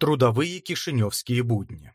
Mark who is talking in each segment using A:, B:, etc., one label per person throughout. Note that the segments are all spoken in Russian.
A: Трудовые кишиневские будни.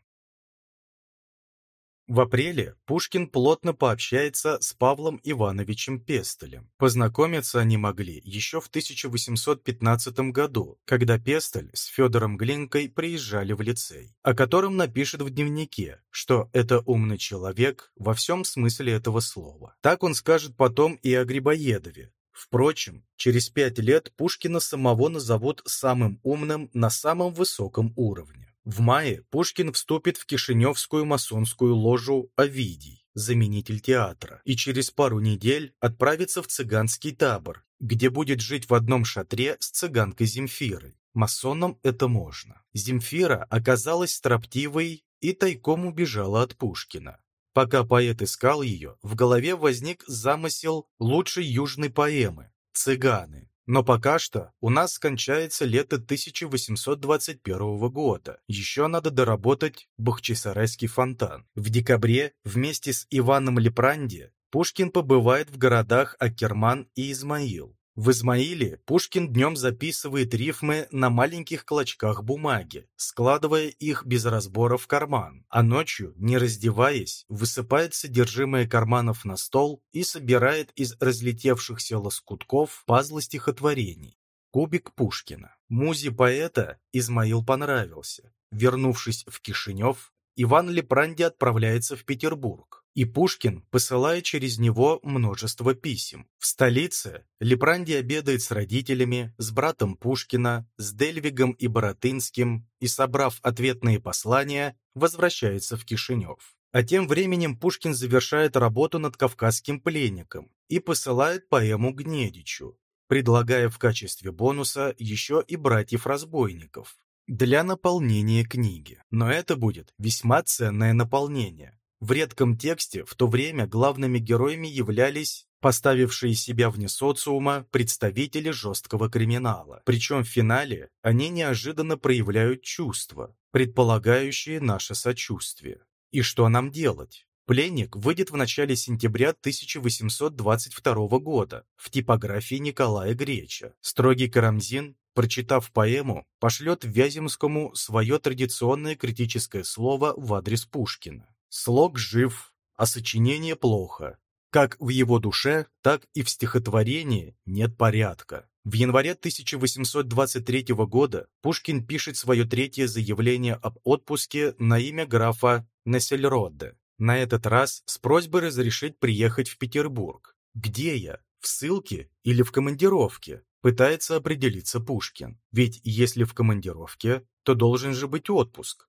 A: В апреле Пушкин плотно пообщается с Павлом Ивановичем Пестелем. Познакомиться они могли еще в 1815 году, когда Пестель с Федором Глинкой приезжали в лицей, о котором напишет в дневнике, что это умный человек во всем смысле этого слова. Так он скажет потом и о Грибоедове, Впрочем, через пять лет Пушкина самого назовут самым умным на самом высоком уровне. В мае Пушкин вступит в Кишиневскую масонскую ложу «Овидий», заменитель театра, и через пару недель отправится в цыганский табор, где будет жить в одном шатре с цыганкой Земфирой. Масонам это можно. Земфира оказалась строптивой и тайком убежала от Пушкина. Пока поэт искал ее, в голове возник замысел лучшей южной поэмы «Цыганы». Но пока что у нас скончается лето 1821 года. Еще надо доработать Бахчисарайский фонтан. В декабре вместе с Иваном Лепранди Пушкин побывает в городах Акерман и Измаил. В Измаиле Пушкин днем записывает рифмы на маленьких клочках бумаги, складывая их без разбора в карман, а ночью, не раздеваясь, высыпает содержимое карманов на стол и собирает из разлетевшихся лоскутков пазлы стихотворений. Кубик Пушкина. Музе поэта Измаил понравился. Вернувшись в Кишинев, Иван Лепранди отправляется в Петербург и Пушкин посылает через него множество писем. В столице Лепранди обедает с родителями, с братом Пушкина, с Дельвигом и Боротынским и, собрав ответные послания, возвращается в Кишинев. А тем временем Пушкин завершает работу над «Кавказским пленником» и посылает поэму Гнедичу, предлагая в качестве бонуса еще и братьев-разбойников для наполнения книги. Но это будет весьма ценное наполнение, в редком тексте в то время главными героями являлись поставившие себя вне социума представители жесткого криминала. Причем в финале они неожиданно проявляют чувства, предполагающие наше сочувствие. И что нам делать? Пленник выйдет в начале сентября 1822 года в типографии Николая Греча. Строгий Карамзин, прочитав поэму, пошлет Вяземскому свое традиционное критическое слово в адрес Пушкина. Слог жив, а сочинение плохо. Как в его душе, так и в стихотворении нет порядка. В январе 1823 года Пушкин пишет свое третье заявление об отпуске на имя графа Нессельроде. На этот раз с просьбой разрешить приехать в Петербург. Где я? В ссылке или в командировке? Пытается определиться Пушкин. Ведь если в командировке, то должен же быть отпуск.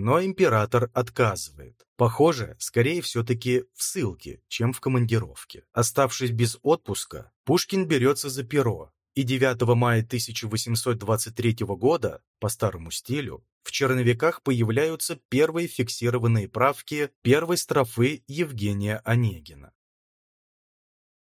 A: Но император отказывает. Похоже, скорее все-таки в ссылке, чем в командировке. Оставшись без отпуска, Пушкин берется за перо, и 9 мая 1823 года, по старому стилю, в черновиках появляются первые фиксированные правки первой строфы Евгения Онегина.